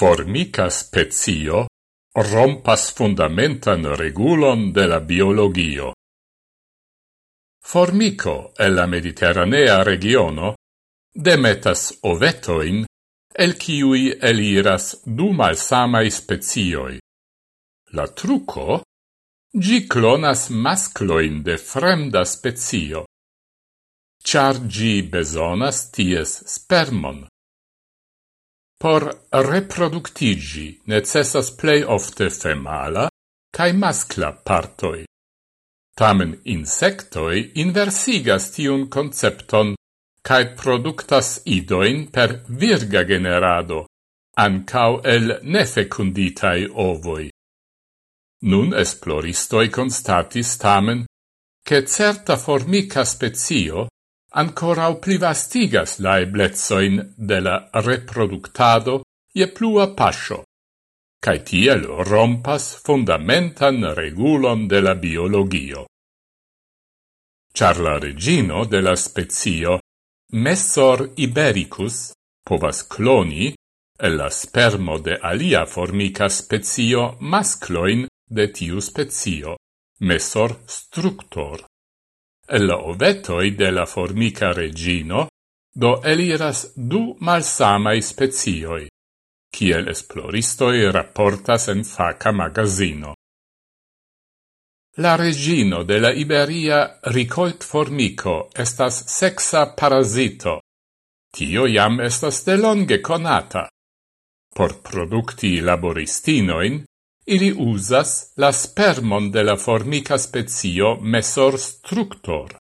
formica spezio rompas fundamentan regulon de la biologio. Formico e la mediterranea regiono demetas ovetoin el kiui eliras du malsamai spezioi. La truco gi clonas mascloin de fremda spezio, char gi besonas ties spermon. Por reproductigi necessas plei ofte femala cae mascla partoi. Tamen insectoi inversigas tiun concepton cae productas idoin per virga generado, ancau el nefecunditai ovoi. Nun esploristoi constatis tamen che certa formica spezio ancorau privastigas la eblezoin de la reproductado je plua pascio, cae tiel rompas fundamentan regulon de la biologio. Char la regino de la spezio, Messor Ibericus, povas cloni, el la spermo de alia formica spezio mascloin de tiu spezio, Messor Structor. El la ovetoi de la formica regino do eliras du malsamai spezioi, kiel esploristoi rapportas en faca magazino. La regino de la Iberia ricolt formico estas sexa parasito. Tio jam estas delonge conata. Por producti laboristinoin, ili usas la spermon de la formica spezio mesor structor.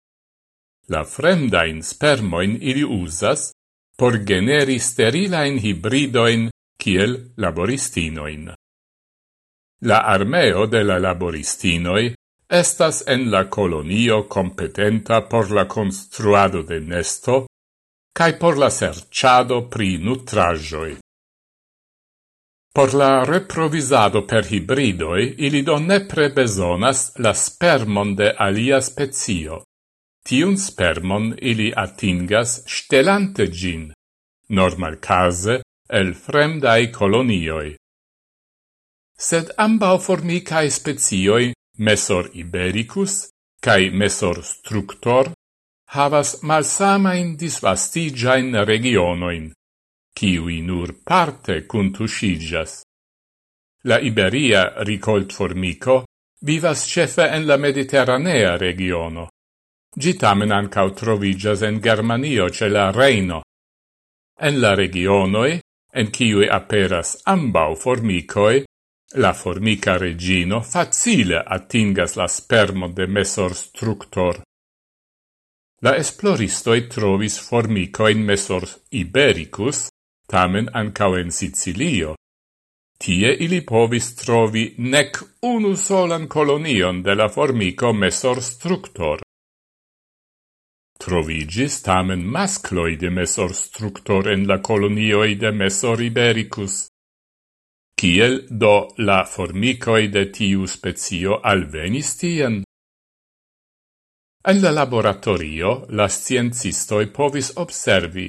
La fremdain spermoin ili usas por generi sterilain hybridoin kiel laboristinoin. La armeo de la laboristinoi estas en la colonio competenta por la construado de nesto cae por la serciado pri nutrajoi. Por la reprovisado per hibridoi, ili do nepre besonas la spermon de alia spezio. Tiun spermon ili atingas stelante gin, normal case el fremdai colonioi. Sed ambau formicae spezioi, mesor ibericus cae mesor structor, havas malsamain disvastigiain regionoin, kiui nur parte cuntusigas. La Iberia ricolt formico vivas cefe en la mediterranea regiono. Gitamen ancau trovigas en Germanio ce la Reino. En la regionoi, en ciui aperas ambau formicoi, la formica regino facile attingas la spermo de mesor structor. La esploristoi trovis formicoin mesor ibericus, tamen ancau en Sicilio. Tie ili povis trovi nec unu solan colonion de la formico mesor Structor. Trovigis tamen mascloi de mesor Structor en la colonioi de mesor Ibericus. Kiel do la formicoi de tiu spezio alvenis tien? En la laboratorio la sciencistoi povis observi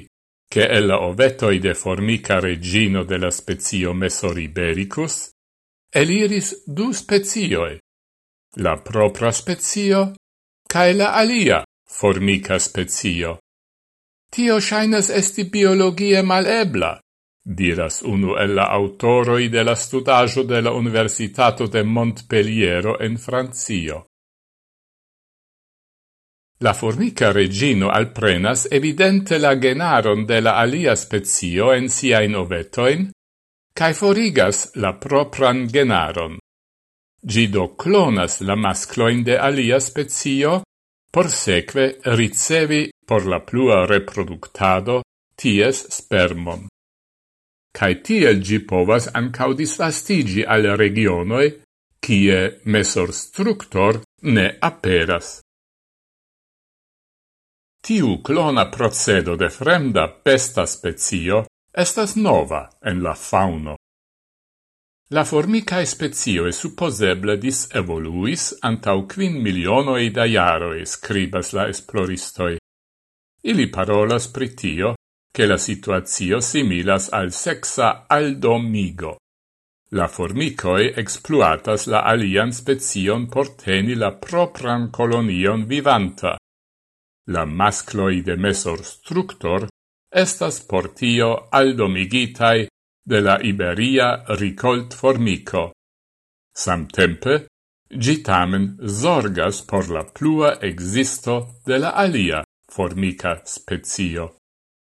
che el ovetoi de formica regino de la spezio Mesoribericus, eliris du spezioi, la propra spezio cae la alia formica spezio. Tio shainas esti biologie malebla, diras unu el la autoroi de la studajo de la Universitato de Montpelliero en Francio. La formica regino alprenas evidente la genaron de la alia spezio en siain ovetoin, cae forigas la propran genaron. Gido clonas la mascloin de alia spezio, por seque ricevi por la plua reproductado ties spermon. Cae tiel gi povas ancau disvastigi al regionoi, kie mesor structor ne aperas. Tiu clona procedo de fremda pesta spezio estas nova en la fauno. La formicae e supposeble disevoluis antau quin milionoi da iaroi, scribas la esploristoi. Ili parolas pritio, che la situazio similas al sexa aldomigo. La formicoi exploatas la alian spezion por teni la propran colonion vivanta, La mascloi de mesor structor estas portio aldomigitai de la Iberia ricolt formico. Samtempe, gitamen zorgas por la plua existo de la alia formica spezio.